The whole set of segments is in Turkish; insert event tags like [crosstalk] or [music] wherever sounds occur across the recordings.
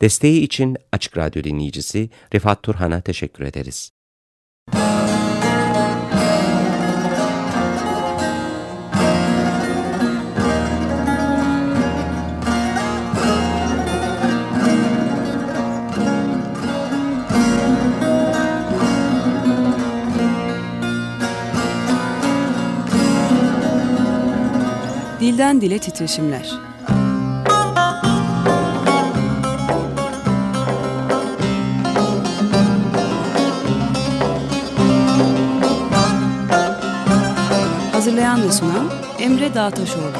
Desteği için Açık Radyo dinleyicisi Rifat Turhan'a teşekkür ederiz. Dilden Dile Titreşimler Hazırlayan ve sunan Emre Dağtaşoğlu.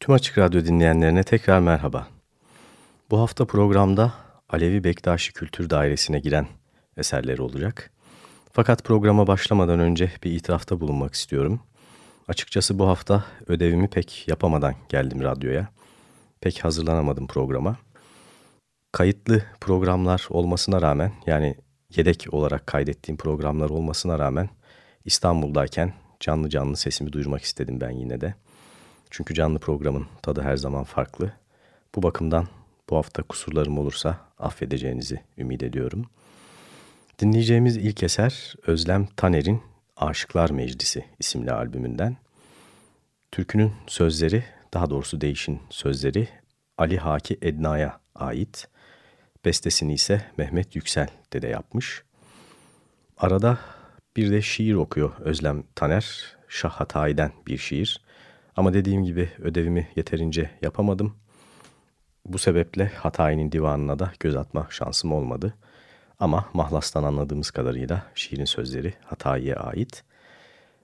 Tüm Açık Radyo dinleyenlerine tekrar merhaba. Bu hafta programda Alevi Bektaşi Kültür Dairesi'ne giren eserleri olacak. Fakat programa başlamadan önce bir itirafta bulunmak istiyorum. Açıkçası bu hafta ödevimi pek yapamadan geldim radyoya. Pek hazırlanamadım programa kayıtlı programlar olmasına rağmen yani yedek olarak kaydettiğim programlar olmasına rağmen İstanbul'dayken canlı canlı sesimi duyurmak istedim ben yine de. Çünkü canlı programın tadı her zaman farklı. Bu bakımdan bu hafta kusurlarım olursa affedeceğinizi ümit ediyorum. Dinleyeceğimiz ilk eser Özlem Taner'in Aşıklar Meclisi isimli albümünden. Türkünün sözleri, daha doğrusu değişin sözleri Ali Haki Edna'ya ait. Bestesini ise Mehmet Yüksel dede yapmış. Arada bir de şiir okuyor Özlem Taner. Şah Hatayi'den bir şiir. Ama dediğim gibi ödevimi yeterince yapamadım. Bu sebeple Hatayi'nin divanına da göz atma şansım olmadı. Ama Mahlas'tan anladığımız kadarıyla şiirin sözleri Hatayi'ye ait.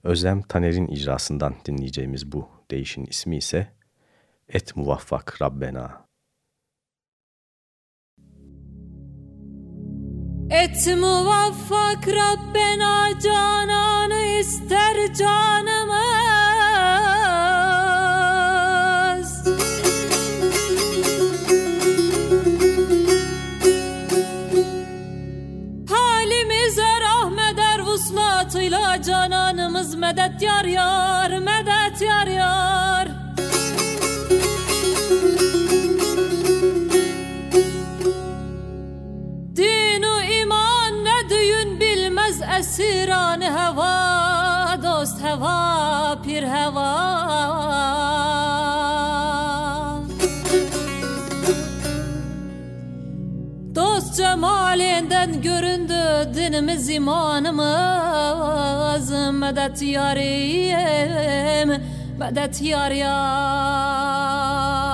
Özlem Taner'in icrasından dinleyeceğimiz bu değişin ismi ise Et Muvaffak Rabbena Et muvaffak Rabbena cananı ister canımız. Halimize rahmet er vuslatıyla cananımız medet yar yar medet yar yar biz esiran heva dost heva pir heva Dost cemalinden göründü dinimiz imanımız. Medet yarim medet yar yar.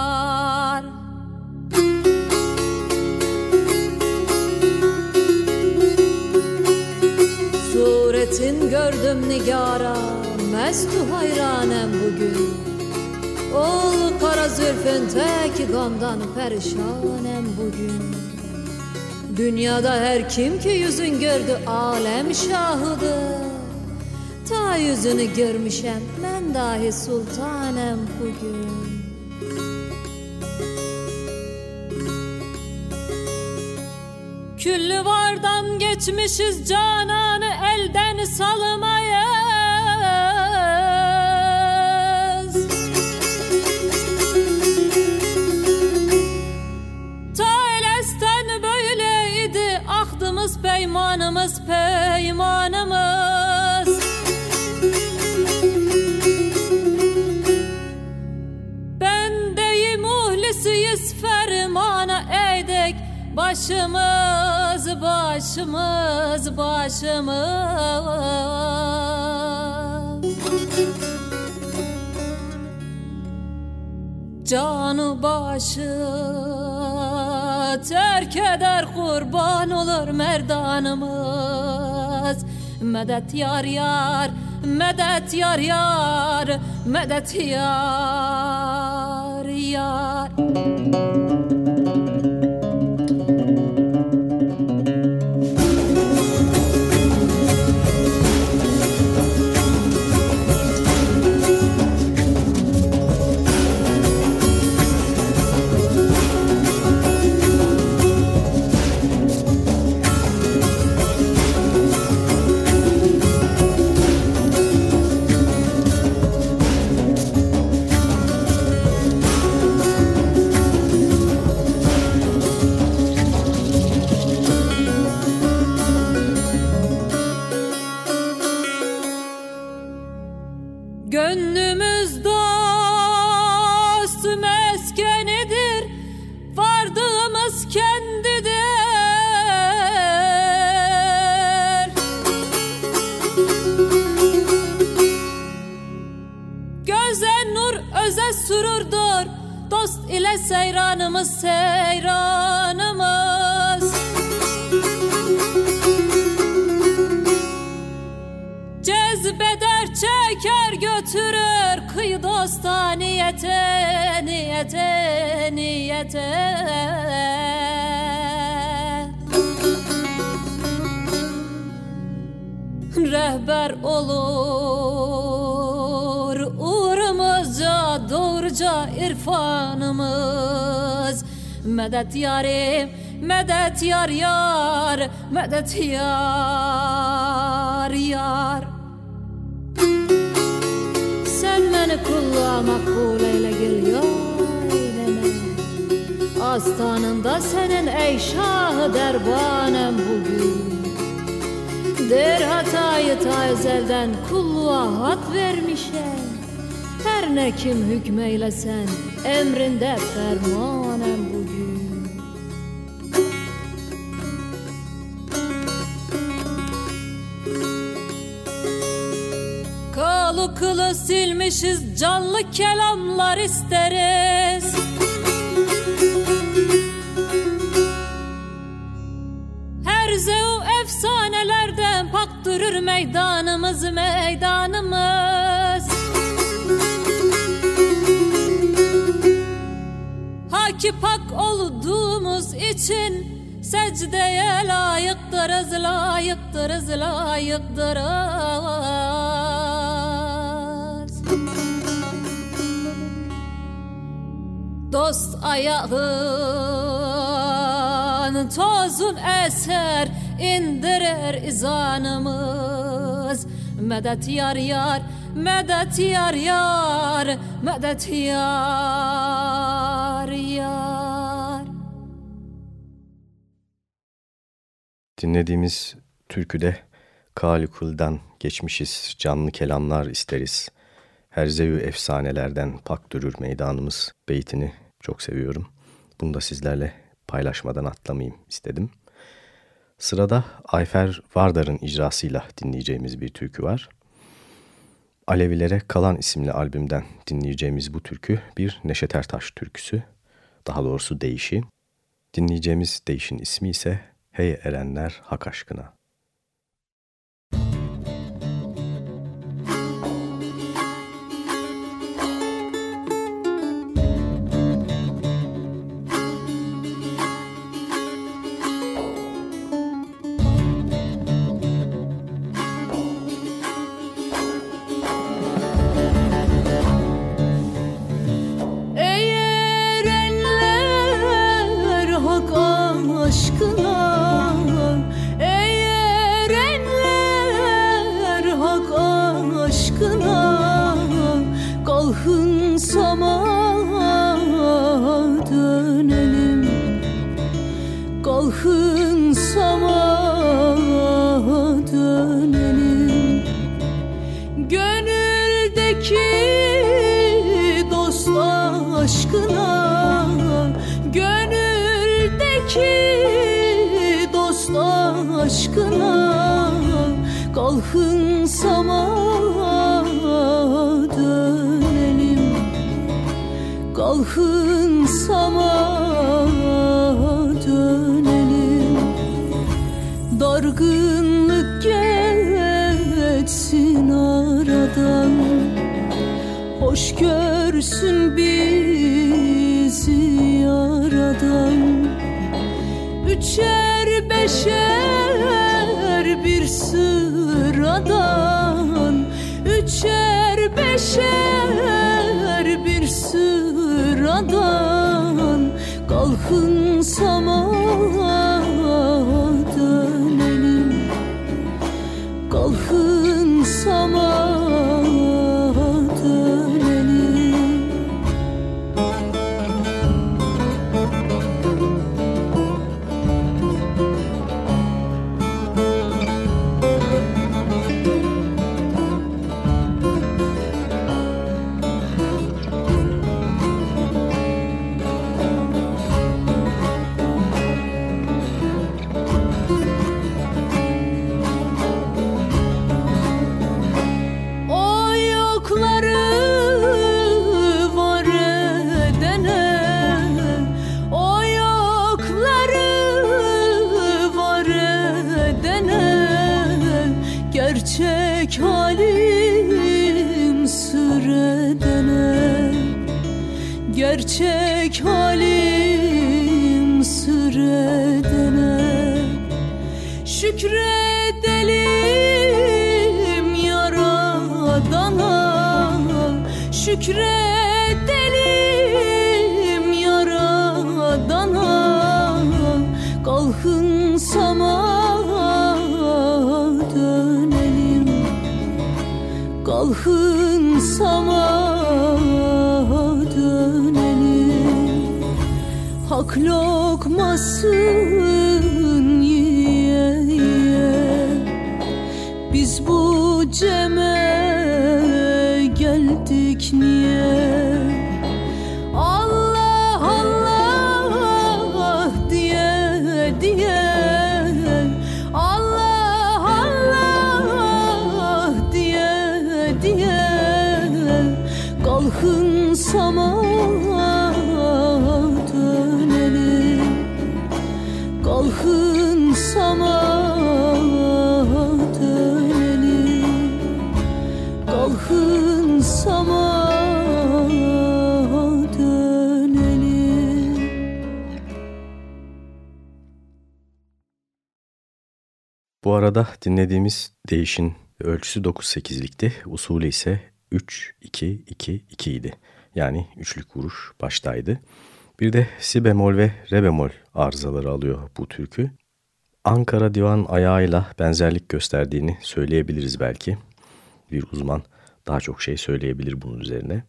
Suretin gördüm nigara Mestu hayranem bugün. Ol kara zülfün tek gamdan perişanem bugün. Dünyada her kim ki yüzün gördü alem şahıdır Ta yüzünü görmüşem ben dahi sultanem bugün Küllü vardan geçmişiz cananı elden salmayız. Ta elesten böyleydi ahdımız peymanımız peymanımız Başımız, başımız, başımız. Canı başı terk eder kurban olur merdanımız. Medet yar yar, medet yar yar, medet yar yar seyranımız seyranımız. Cezbeder çeker götürür Kıyı dosta niyete niyete niyete. Rehber olur Medet yarim medet yar yar medet yar yar. Sen beni kulluğa makbul eyle gel ya eyleme. Astanında senin ey şahı derbanem bugün. Der hatayı ta ezelden kulluğa hak vermişem. Her ne kim hükmeylesen emrinde fermanem bugün Kalı kılı silmişiz canlı kelamlar isteriz. Her zeu efsanelerden pak durur meydanımız meydanımız. Haki pak olduğumuz için secdeye layıktırız layıktırız layıktırız Dost ayağın tozun eser indirir izanımız Medet yar yar, medet yar yar, medet yar yar Dinlediğimiz türküde Kalikul'dan geçmişiz, canlı kelamlar isteriz. Herzevi efsanelerden pak durur meydanımız beytini çok seviyorum. Bunu da sizlerle paylaşmadan atlamayayım istedim. Sırada Ayfer Vardar'ın icrasıyla dinleyeceğimiz bir türkü var. Alevilere Kalan isimli albümden dinleyeceğimiz bu türkü bir Neşet Ertaş türküsü. Daha doğrusu deyişi. Dinleyeceğimiz deyişin ismi ise Hey erenler hak aşkına. 我。Bu arada dinlediğimiz değişin ölçüsü 9-8'likti. Usulü ise 3-2-2-2 idi. Yani üçlük vuruş baştaydı. Bir de si bemol ve re bemol arızaları alıyor bu türkü. Ankara divan ayağıyla benzerlik gösterdiğini söyleyebiliriz belki. Bir uzman daha çok şey söyleyebilir bunun üzerine.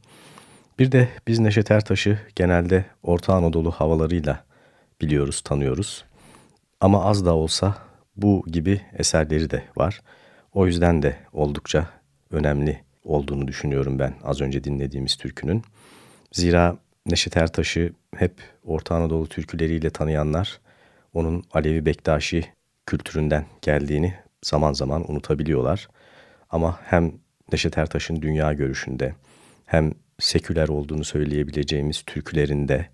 Bir de biz Neşet Ertaş'ı genelde Orta Anadolu havalarıyla biliyoruz, tanıyoruz. Ama az da olsa bu gibi eserleri de var. O yüzden de oldukça önemli olduğunu düşünüyorum ben az önce dinlediğimiz türkünün. Zira Neşet Ertaş'ı hep Orta Anadolu türküleriyle tanıyanlar onun Alevi Bektaşi kültüründen geldiğini zaman zaman unutabiliyorlar. Ama hem Neşet Ertaş'ın dünya görüşünde hem seküler olduğunu söyleyebileceğimiz türkülerinde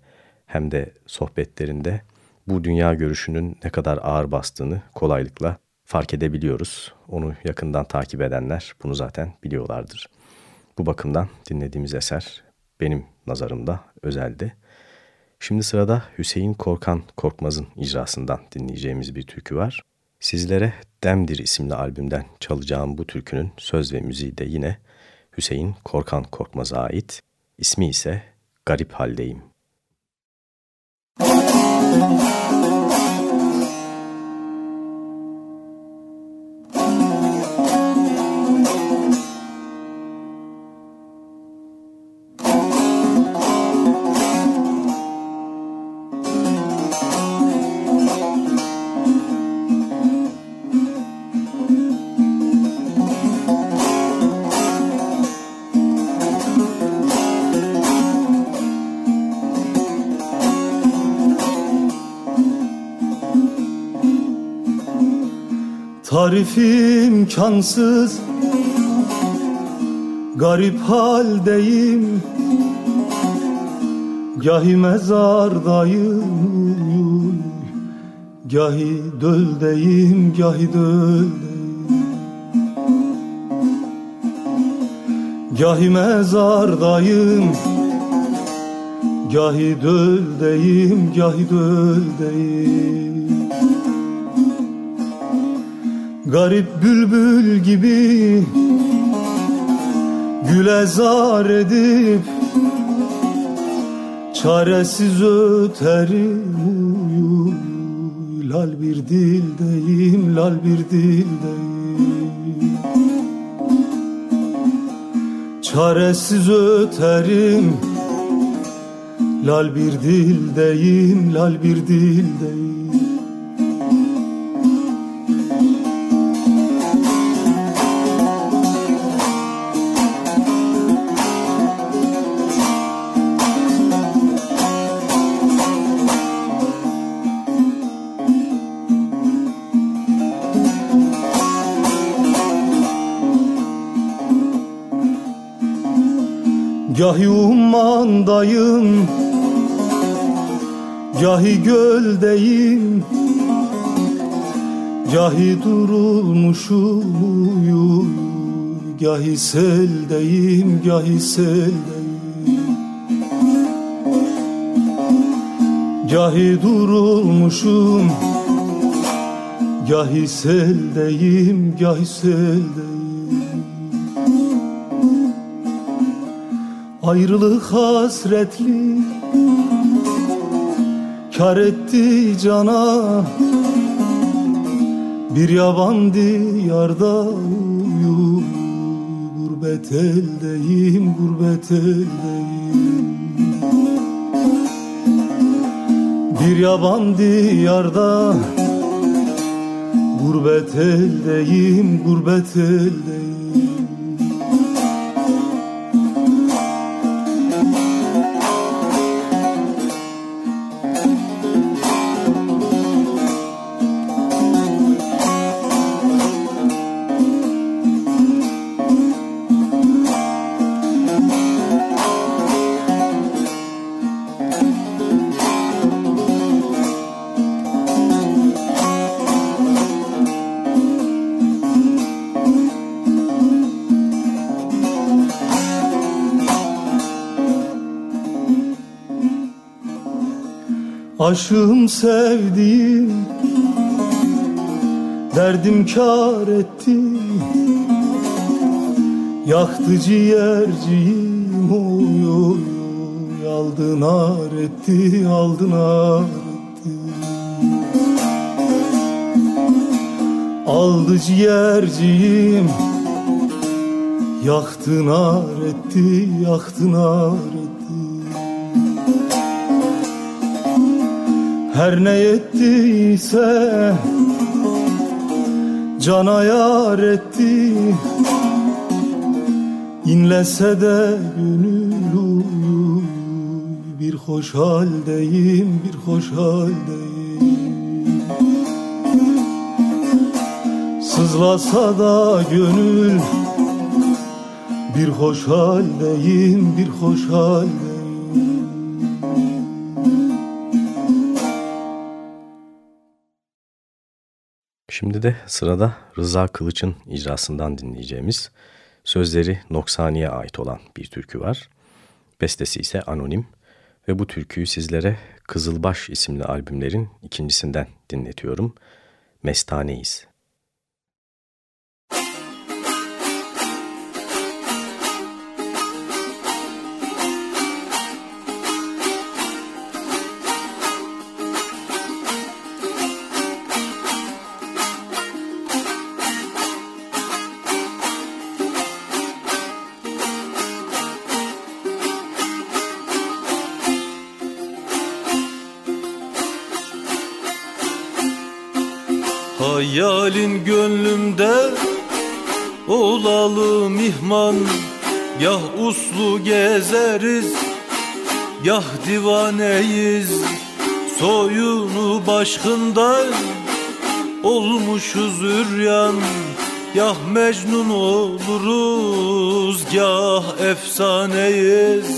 hem de sohbetlerinde bu dünya görüşünün ne kadar ağır bastığını kolaylıkla fark edebiliyoruz. Onu yakından takip edenler bunu zaten biliyorlardır. Bu bakımdan dinlediğimiz eser benim nazarımda özeldi. Şimdi sırada Hüseyin Korkan Korkmaz'ın icrasından dinleyeceğimiz bir türkü var. Sizlere Demdir isimli albümden çalacağım bu türkünün söz ve müziği de yine Hüseyin Korkan Korkmaz'a ait. İsmi ise Garip Haldeyim. Müzik Tarif imkansız Garip haldeyim. Gahi mezardayım Gahi döldeyim, gahi döldeyim. Gahi mezardayım Gahi döldeyim, gahi döldeyim Garip bülbül gibi Güle zar edip Çaresiz öterim Lal bir dildeyim, lal bir dildeyim Çaresiz öterim Lal bir dildeyim, lal bir dildeyim Gahi ummandayım Gahi göldeyim Gahi durulmuşum uyu Gahi seldeyim, gahi seldeyim. Gahi durulmuşum Gahi seldeyim Gahi seldeyim Ayrılık hasretli Kar etti cana Bir yaban diyarda uyum Gurbet eldeyim, gurbet eldeyim. Bir yaban diyarda Gurbet eldeyim, gurbet eldeyim Aşığım sevdiğim Derdim kar etti. Yaktı ciğerciğim oy oy oy. Aldı nar etti, aldı nar etti. Aldı ciğerciğim Yaktı nar etti, yaktı nar etti Her ne ettiyse Cana yar etti. İnlese de gönül Bir hoş haldeyim, bir hoş haldeyim. Sızlasa da gönül Bir hoş haldeyim, bir hoş haldeyim Şimdi de sırada Rıza Kılıç'ın icrasından dinleyeceğimiz sözleri Noksani'ye ait olan bir türkü var. Bestesi ise anonim ve bu türküyü sizlere Kızılbaş isimli albümlerin ikincisinden dinletiyorum. Mestaneyiz. Hayalin gönlümde olalım mihman. Yah uslu gezeriz Yah divaneyiz. Soyunu başkından Olmuşuz üryan. Yah mecnun oluruz Yah efsaneyiz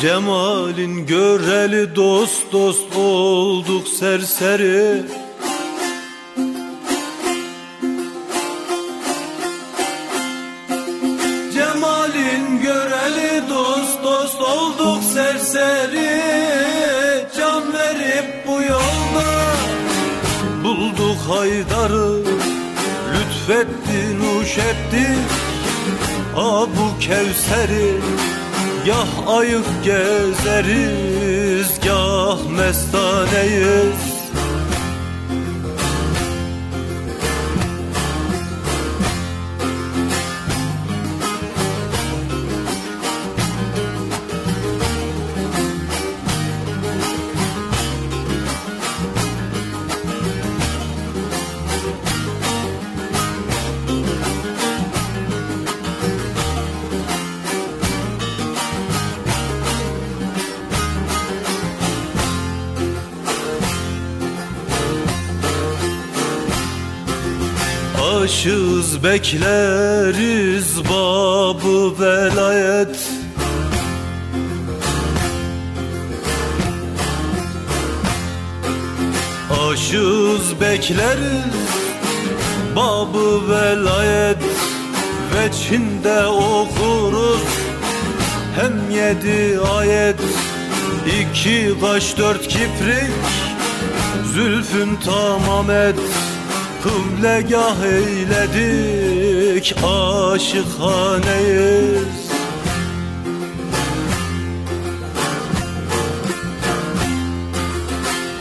Cemalin göreli dost dost olduk serseri. Cemalin göreli dost dost olduk serseri. Can verip bu yolda bulduk Haydar'ı. Lütfetti nuş etti Abu Kevser'i Gah ayık gezeriz, gah mestaneyiz Aşığız bekleriz babı velayet. Aşığız bekleriz babı velayet. Veçinde okuruz Hem yedi ayet. İki kaş dört kiprik Zülfün tamam et Kıblegah eyledik aşıkhaneyiz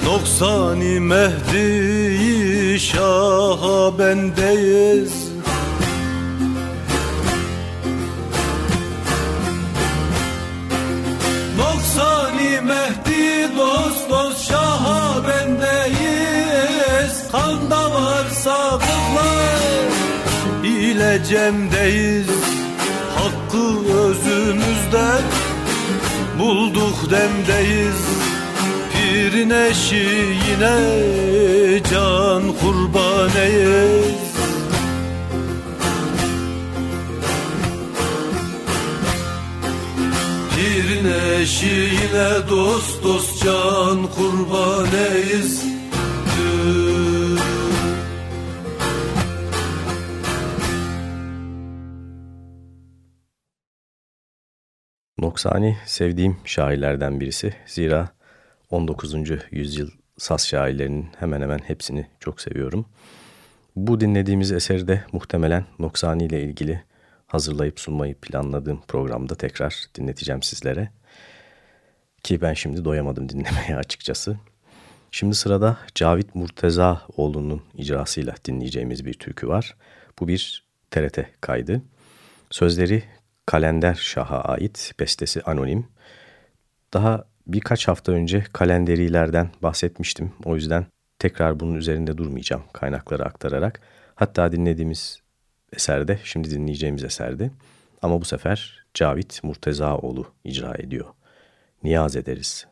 Noksani Mehdi Şah'a bendeyiz cemdeyiz Hakkı özümüzden bulduk demdeyiz. Pirin eşiğine can kurbaneyiz Pirin eşiğine dost dost can kurbaneyiz Noksani sevdiğim şairlerden birisi. Zira 19. yüzyıl saz şairlerinin hemen hemen hepsini çok seviyorum. Bu dinlediğimiz eseri de muhtemelen Noksani ile ilgili hazırlayıp sunmayı planladığım programda tekrar dinleteceğim sizlere. Ki ben şimdi doyamadım dinlemeye [laughs] açıkçası. Şimdi sırada Cavit Murtezaoğlu'nun icrasıyla dinleyeceğimiz bir türkü var. Bu bir TRT kaydı. Sözleri Kalender Şah'a ait, bestesi anonim. Daha birkaç hafta önce kalenderilerden bahsetmiştim. O yüzden tekrar bunun üzerinde durmayacağım kaynakları aktararak. Hatta dinlediğimiz eserde, şimdi dinleyeceğimiz eserde. Ama bu sefer Cavit Murtezaoğlu icra ediyor. Niyaz ederiz.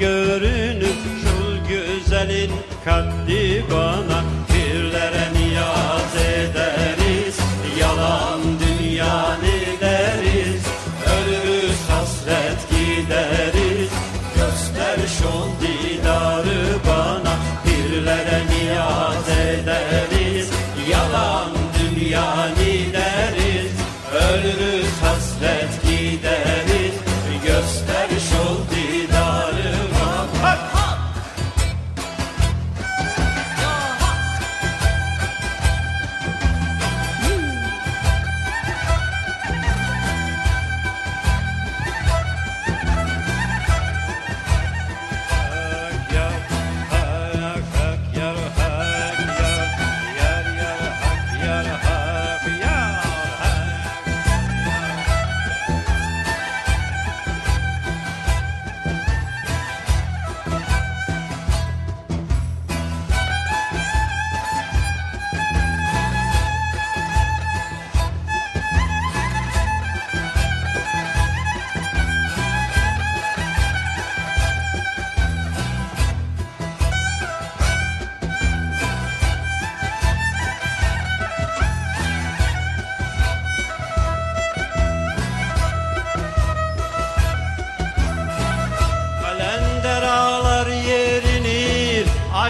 görür.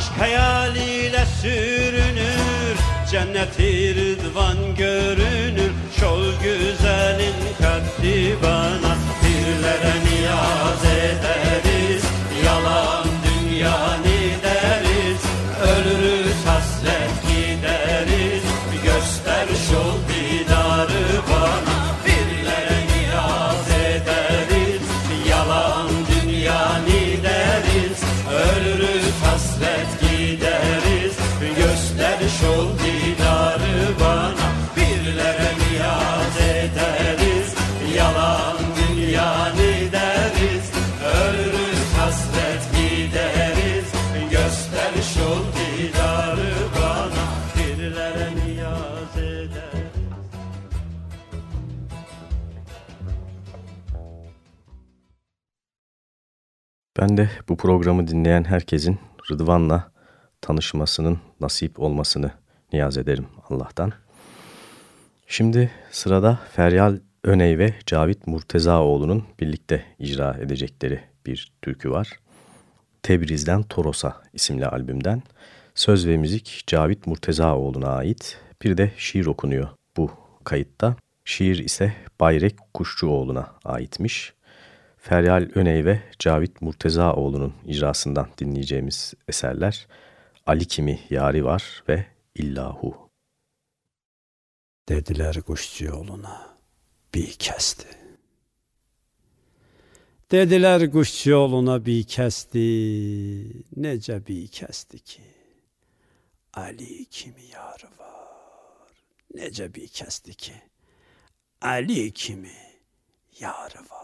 Aşk hayaliyle sürünür Cenneti rıdvan görünür. Şol güzelin kaddi bana Ben de bu programı dinleyen herkesin Rıdvan'la tanışmasının nasip olmasını niyaz ederim Allah'tan. Şimdi sırada Feryal Öney ve Cavit Murtezaoğlu'nun birlikte icra edecekleri bir türkü var. Tebriz'den Toros'a isimli albümden. Söz ve müzik Cavit Murtezaoğlu'na ait. Bir de şiir okunuyor bu kayıtta. Şiir ise Bayrek Kuşçuoğlu'na aitmiş. Feryal Öney ve Cavit Murtezaoğlu'nun icrasından dinleyeceğimiz eserler Ali Kimi Yari Var ve İllahu. Dediler kuşçu yoluna bir kesti. Dediler kuşçu yoluna bir kesti. Nece bir kesti ki. Ali kimi yarı var. Nece bir kesti ki. Ali kimi yarı var.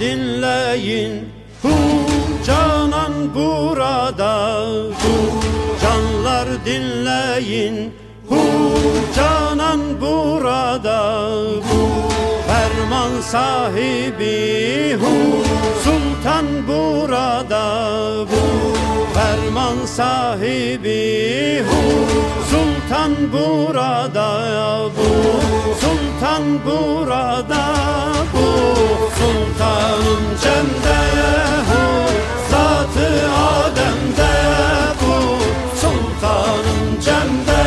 Dinleyin. Hu canan burada. Hu canlar dinleyin. Hu canan burada. Bu ferman sahibi. Hu sultan burada. Bu ferman sahibi. Hu sultan burada. Bu sultan burada Bu sultanın cemde Hu zatı Adem'de Bu sultanın cemde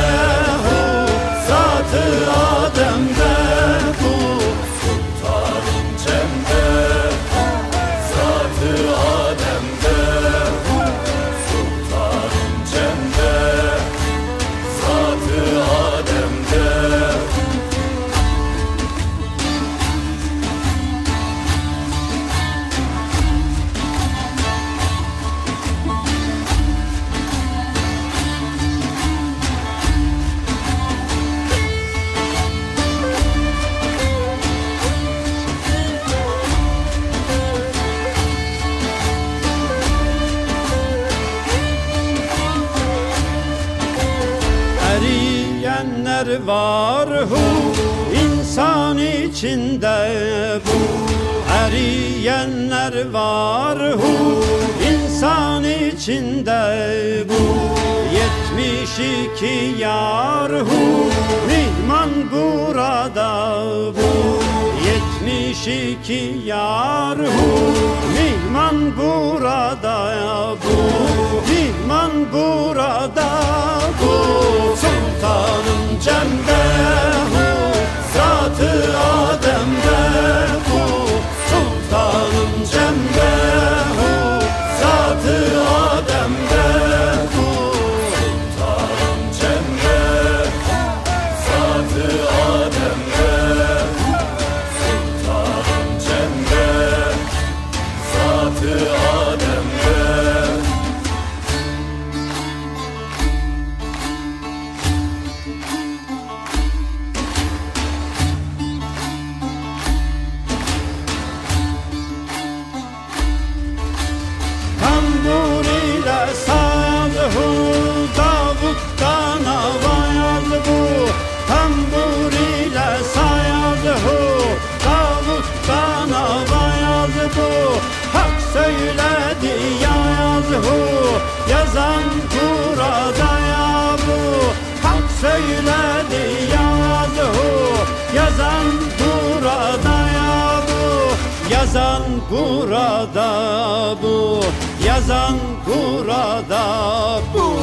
yazhu Yazan burada ya bu. Hak söyledi yazhu Yazan burada ya bu. Yazan burada bu Yazan burada bu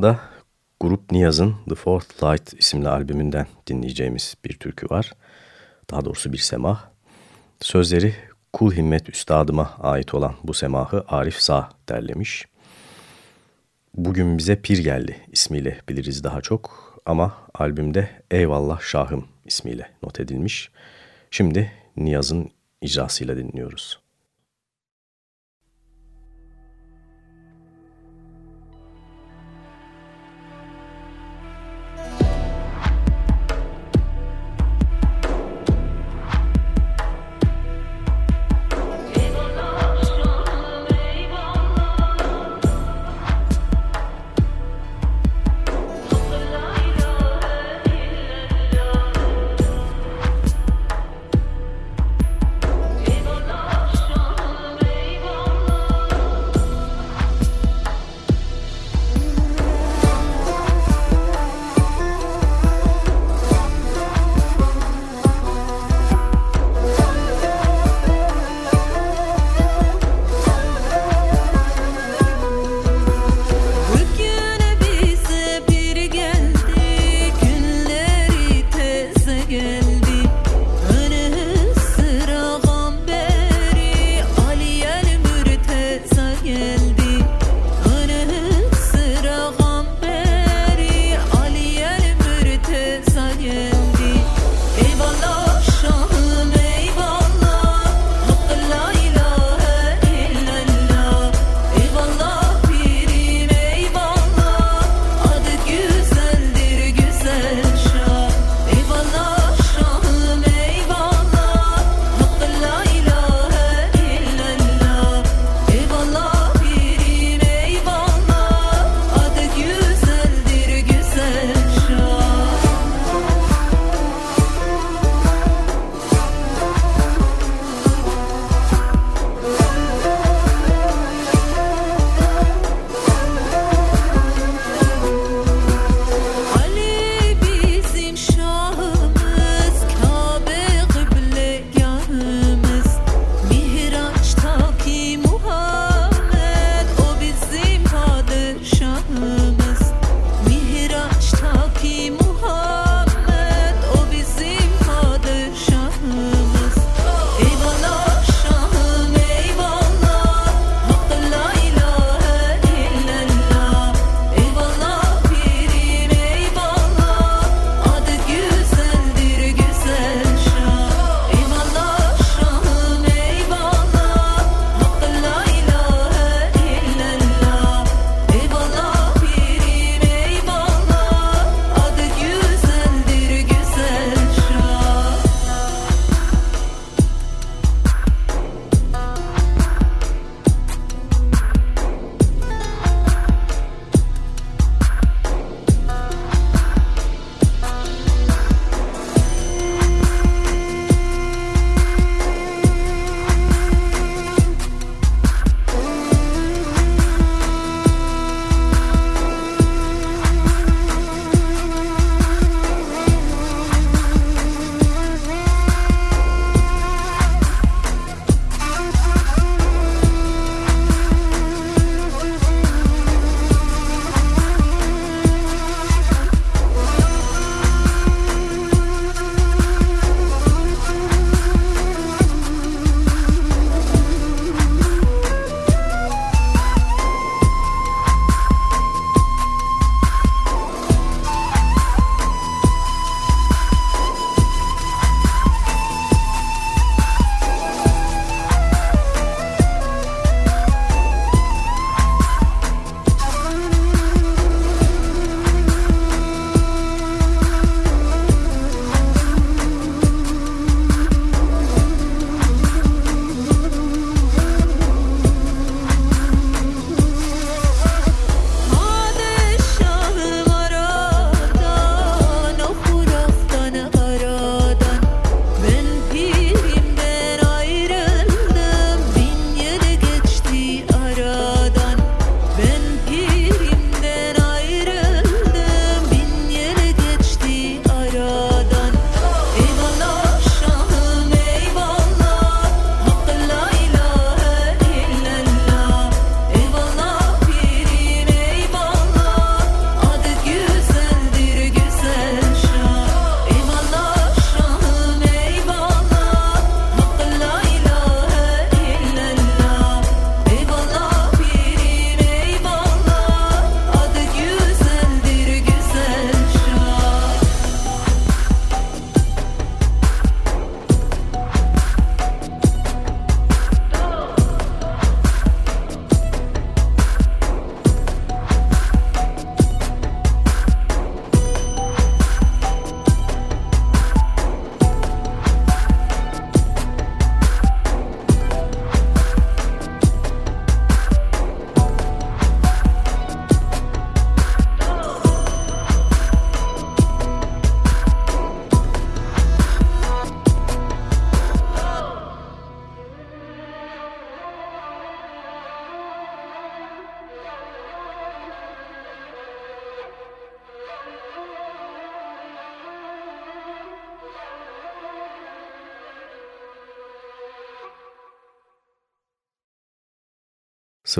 Sırada Grup Niyaz'ın The Fourth Light isimli albümünden dinleyeceğimiz bir türkü var. Daha doğrusu bir semah. Sözleri Kul Himmet Üstadıma ait olan bu semahı Arif Sağ derlemiş. Bugün bize pir geldi ismiyle biliriz daha çok ama albümde Eyvallah Şahım ismiyle not edilmiş. Şimdi Niyaz'ın icrasıyla dinliyoruz.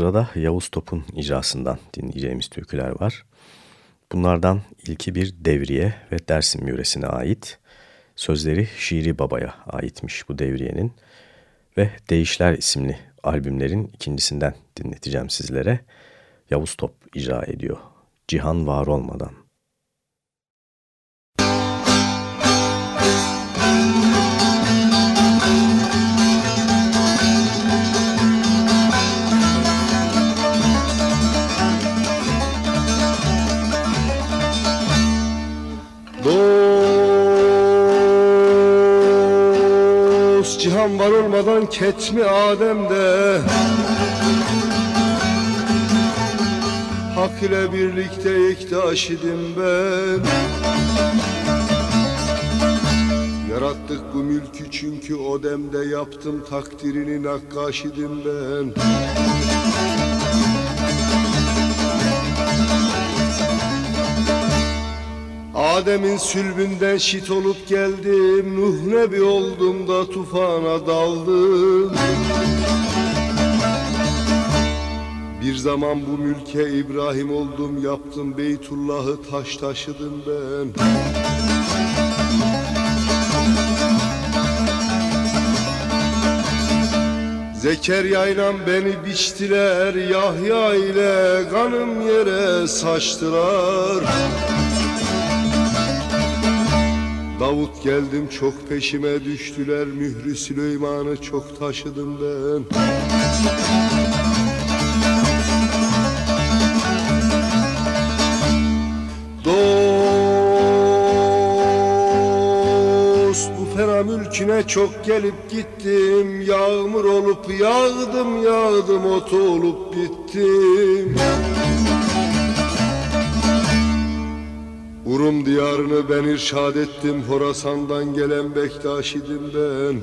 Sırada Yavuz Top'un icrasından dinleyeceğimiz türküler var. Bunlardan ilki bir devriye ve Dersim yöresine ait. Sözleri Şiiri Baba'ya aitmiş bu devriyenin ve Değişler isimli albümlerin ikincisinden dinleteceğim sizlere. Yavuz Top icra ediyor. Cihan var olmadan. Cihan var olmadan ketmi Adem'de? Hak ile birlikte yektaş idim ben. Yarattık bu mülkü çünkü o demde yaptım takdirini nakkaş idim ben Adem'in sülbünden şit olup geldim Nuh nebi oldum da tufana daldım. Bir zaman bu mülke İbrahim oldum Yaptım Beytullah'ı taş taşıdım ben. Zekeriya ile beni biçtiler Yahya ile kanım yere saçtılar Davut geldim çok peşime düştüler. Mührü Süleyman'ı çok taşıdım ben. Dost bu fena mülküne çok gelip gittim. Yağmur olup yağdım yağdım ot olup bittim ben irşad ettim Horasan'dan gelen Bektaş idim ben.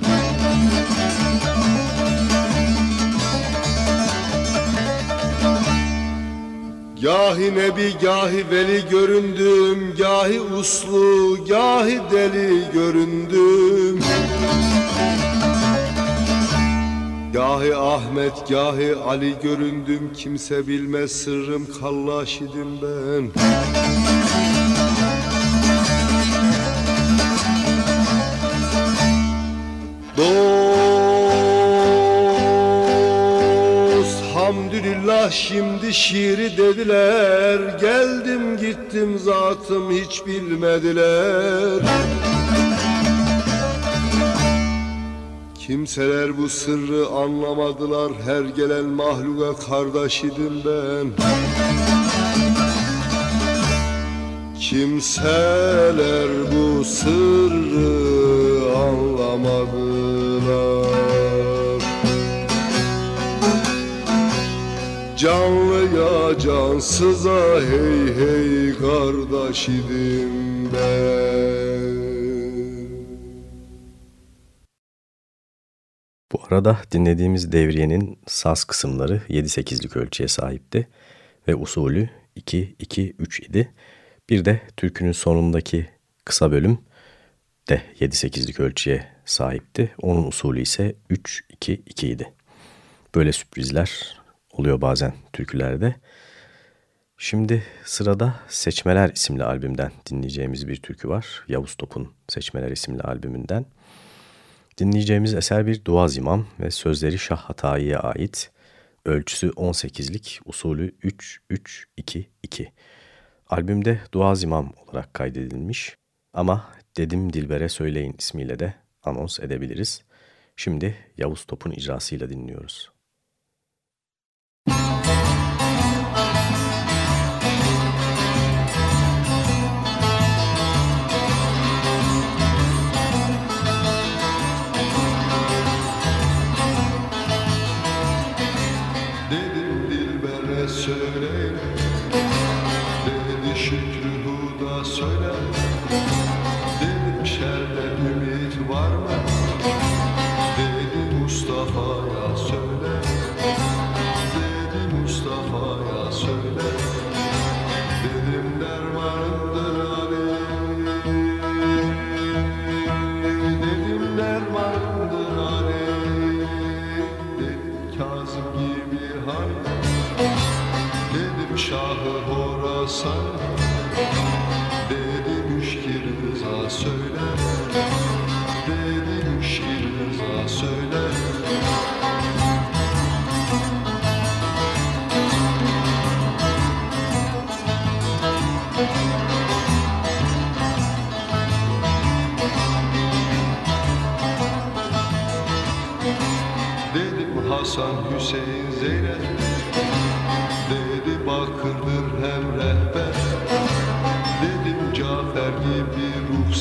Gahi nebi gahi veli göründüm Gahi uslu gahi deli göründüm. Gahi Ahmet gahi Ali göründüm Kimse bilmez sırrım kallaş idim ben Dost hamdülillah şimdi şiiri dediler. Geldim gittim zatım hiç bilmediler. Kimseler bu sırrı anlamadılar. Her gelen mahluka kardeş idim ben. Kimseler bu sırrı anlamadılar Canlıya cansıza hey hey kardeş idim ben Bu arada dinlediğimiz devriyenin saz kısımları 7-8'lik ölçüye sahipti ve usulü 2-2-3 idi. Bir de türkünün sonundaki kısa bölüm de 7-8'lik ölçüye sahipti. Onun usulü ise 3-2-2 idi. Böyle sürprizler oluyor bazen türkülerde. Şimdi sırada Seçmeler isimli albümden dinleyeceğimiz bir türkü var. Yavuz Top'un Seçmeler isimli albümünden. Dinleyeceğimiz eser bir dua zimam ve sözleri Şah Hatayi'ye ait. Ölçüsü 18'lik, usulü 3-3-2-2. Albümde dua zimam olarak kaydedilmiş ama Dedim Dilber'e Söyleyin ismiyle de anons edebiliriz. Şimdi Yavuz Top'un icrasıyla dinliyoruz.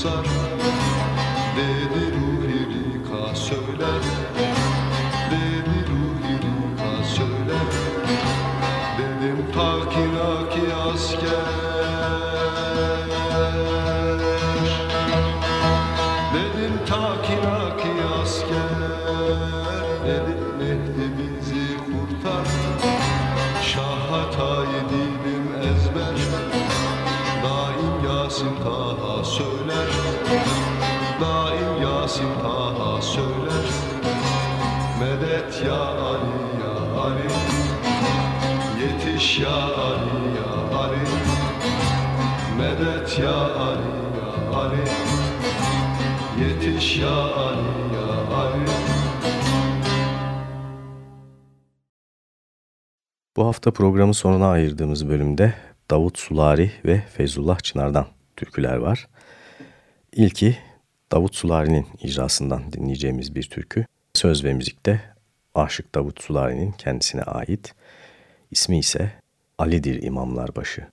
susar dedi Bu hafta programın sonuna ayırdığımız bölümde Davut Sulari ve Feyzullah Çınar'dan türküler var. İlki Davut Sulari'nin icrasından dinleyeceğimiz bir türkü. Söz ve müzikte Aşık Davut Sulari'nin kendisine ait. İsmi ise Ali'dir İmamlar Başı.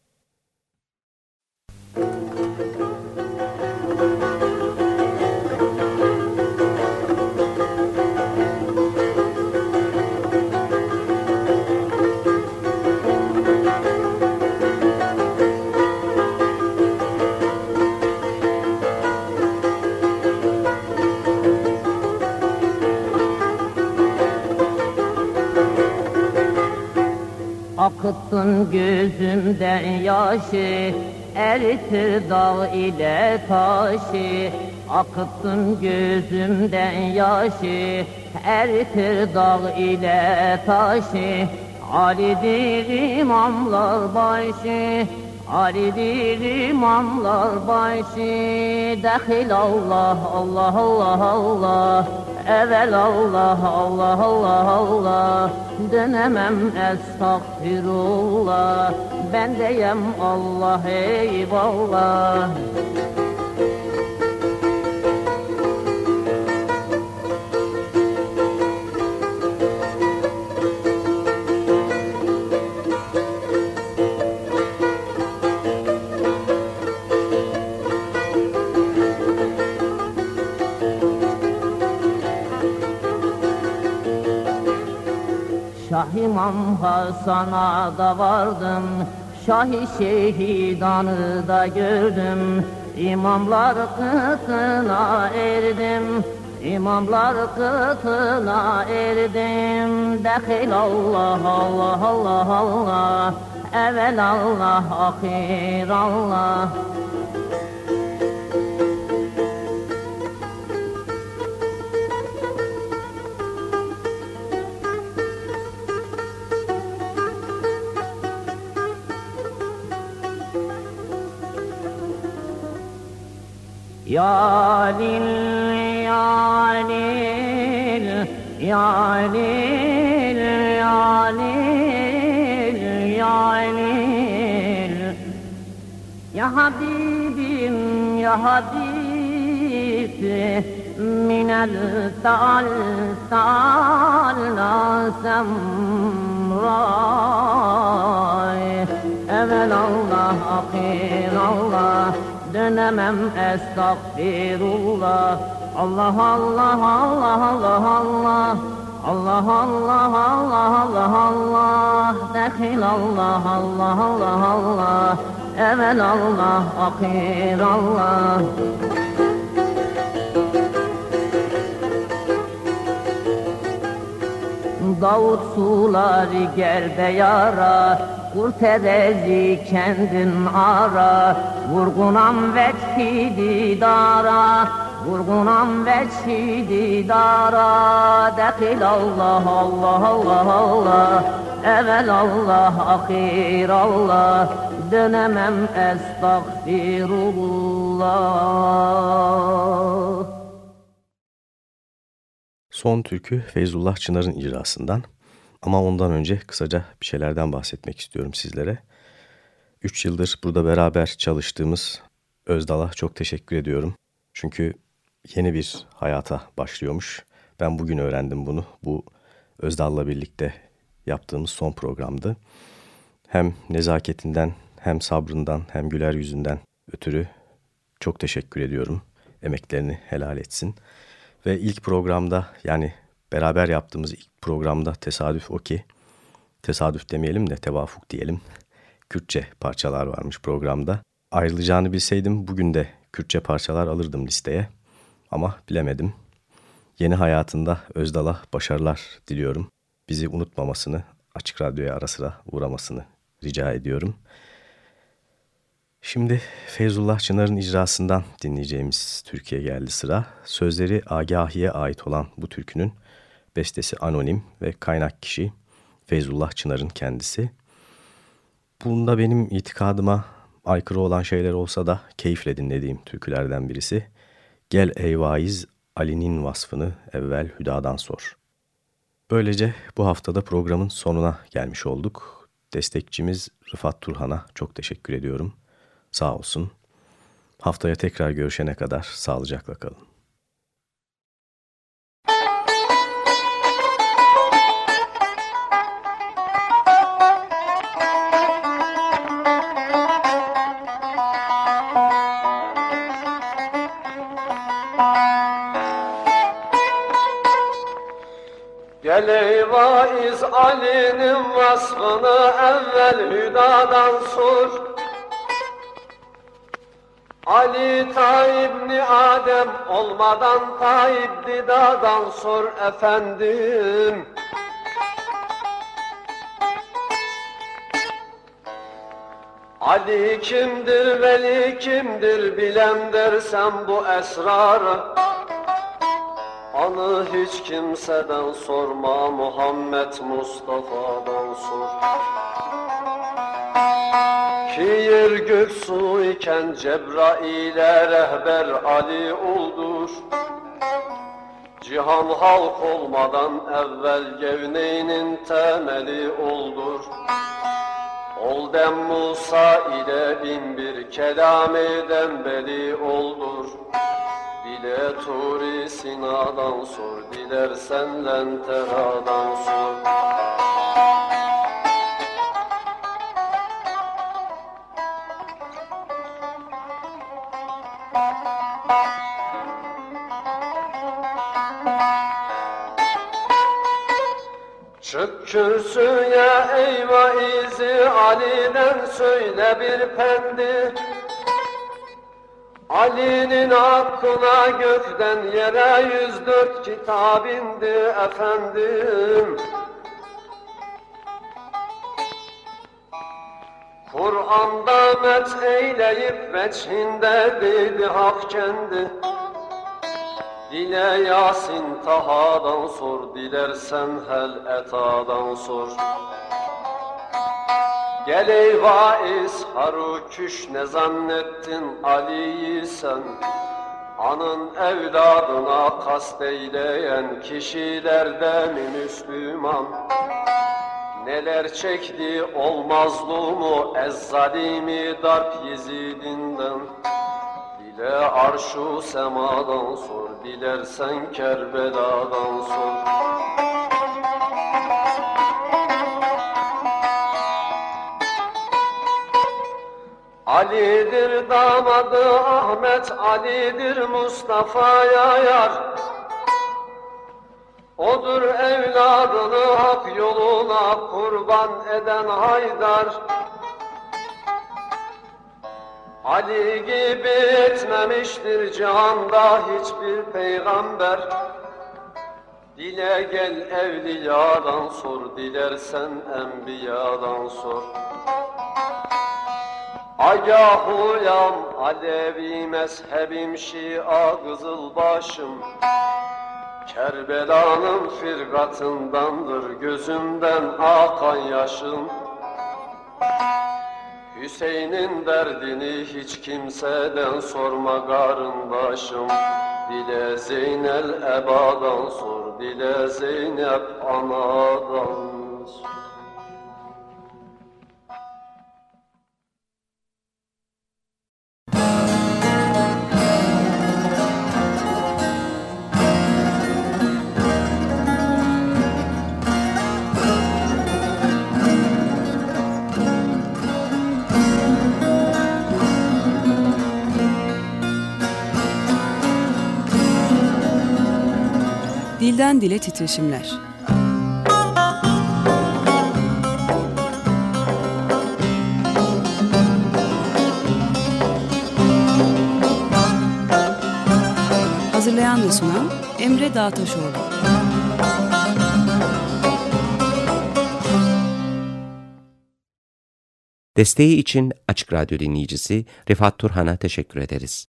Akıttın gözümden yaşı Eritir dağ ile taşı. Akıttın gözümden yaşı Eritir dağ ile taşı. Ali'dir imamlar başı Aridir imamlar başı Dəxil Allah, Allah, Allah, Allah. Əvvəl Allah, Allah, Allah, Allah. Dönəməm əstəğfirullah. Bəndəyəm Allah, ey Allah Müzik İmam Hasan'a da vardım. Şahi şehidanı da gördüm. İmamlar kıtına erdim. İmamlar kıtına erdim. Dehil Allah Allah Allah Allah. Evvel Allah ahir Allah Ya dil ya dil ya dil ya dil ya dil. Ya Habibim ya Habibi من الثعلثال سمراء أمل الله أقيل الله Dönemem estağfirullah. Allah Allah Allah Allah Allah. Allah Allah Allah Allah Allah. Dehil Allah Allah Allah Allah. Evvel Allah, ahir Allah. Davut suları gel de yara Kurt edezi kendin ara Vurgunam veçhi didara Vurgunam veçhi didara Dekil Allah Allah Allah Allah Evvel Allah, ahir Allah. Dönemem estağfirullah. Son türkü Feyzullah Çınar'ın icrasından ama ondan önce kısaca bir şeylerden bahsetmek istiyorum sizlere. Üç yıldır burada beraber çalıştığımız Özdal'a çok teşekkür ediyorum. Çünkü yeni bir hayata başlıyormuş. Ben bugün öğrendim bunu. Bu Özdal'la birlikte yaptığımız son programdı. Hem nezaketinden hem sabrından hem güler yüzünden ötürü çok teşekkür ediyorum. Emeklerini helal etsin. Ve ilk programda yani beraber yaptığımız ilk programda tesadüf o ki tesadüf demeyelim de tevafuk diyelim. Kürtçe parçalar varmış programda. Ayrılacağını bilseydim bugün de Kürtçe parçalar alırdım listeye. Ama bilemedim. Yeni hayatında Özdal'a başarılar diliyorum. Bizi unutmamasını, Açık Radyo'ya ara sıra uğramasını rica ediyorum. Şimdi Feyzullah Çınar'ın icrasından dinleyeceğimiz Türkiye geldi sıra. Sözleri Agahi'ye ait olan bu türkünün bestesi anonim ve kaynak kişi Feyzullah Çınar'ın kendisi. Bunda benim itikadıma aykırı olan şeyler olsa da keyifle dinlediğim türkülerden birisi. Gel ey vaiz Ali'nin vasfını evvel Hüda'dan sor. Böylece bu haftada programın sonuna gelmiş olduk. Destekçimiz Rıfat Turhan'a çok teşekkür ediyorum. Sağ olsun. Haftaya tekrar görüşene kadar sağlıcakla kalın. Gel vaiz Ali'nin vasfını evvel hüdadan sor. Ali ta İbni Adem olmadan ta İbdidadan sor efendim. Ali kimdir, veli kimdir bilen dersen bu esrarı. Anı hiç kimseden sorma Muhammed Mustafa'dan sor. Yer gök su iken Cebrail'e rehber Ali oldur. Cihan halk olmadan evvel gevneynin temeli oldur. Ol dem Musa ile bin bir kelam eden beli oldur. Dile Turi Sina'dan sor, dilersen Lentera'dan sor. Çık kürsüye ey vaizi Ali'den söyle bir pendi Ali'nin hakkına gökten yere yüz dört kitap indi efendim Kur'an'da met eyleyip veçhinde dedi hak kendi Dile Yasin Taha'dan sor, dilersen hel etadan sor. Gel ey vaiz Haruküş ne zannettin Ali'yi sen? Anın evladına kast eyleyen kişilerde mi Müslüman? Neler çekti ol mazlumu ezzalimi darp Yezid'inden. Dile arşu semadan sor, dilersen Kerbela'dan sor. Ali'dir damadı Ahmet, Ali'dir Mustafa'ya yar. Odur evladını hak yoluna kurban eden Haydar. Ali gibi etmemiştir cihanda hiçbir peygamber. Dile gel evliyadan sor, dilersen enbiyadan sor. Agah uyan Alevi mezhebim Şia kızıl başım. Kerbela'nın firgatındandır gözümden akan yaşım. Hüseyin'in derdini hiç kimseden sorma karındaşım. Dile Zeynel ebadan sor, dile Zeynep anadan sor. Dilden dile titreşimler. Hazırlayan ve sunan Emre Dağtaşoğlu. Desteği için Açık Radyo dinleyicisi Rifat Turhan'a teşekkür ederiz.